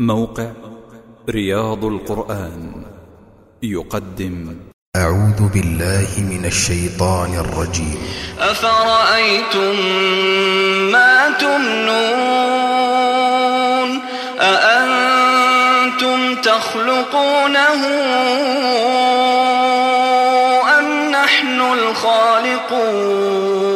موقع رياض القرآن يقدم. أعوذ بالله من الشيطان الرجيم. أفرأيتم ما تمنون؟ أأنتم تخلقونه أم نحن الخالقون؟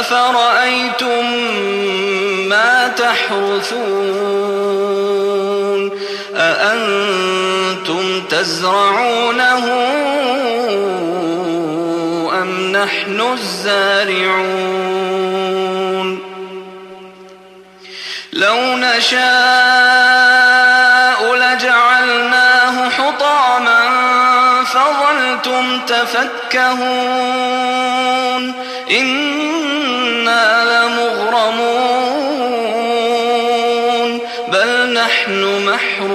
أفرأيتم ما تحرثون أأنتم تزرعونه أم نحن الزارعون لو نشاء تفكهون إنا لمغرمون. بل نحن محرومون.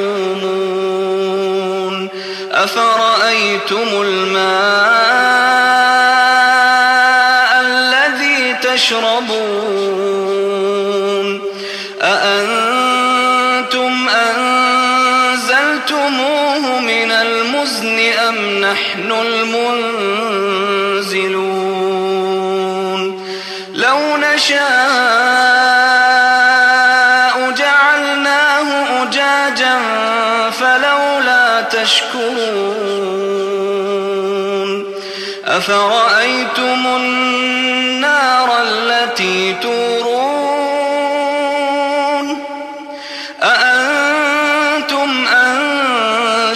أفرأيتم الماء الذي تشربون؟ أأنتم أنزلتموه من المزن أم نحن المنزلون لو نشاء جعلناه أجاجا فلولا تشكرون أفرأيتم النار التي تورون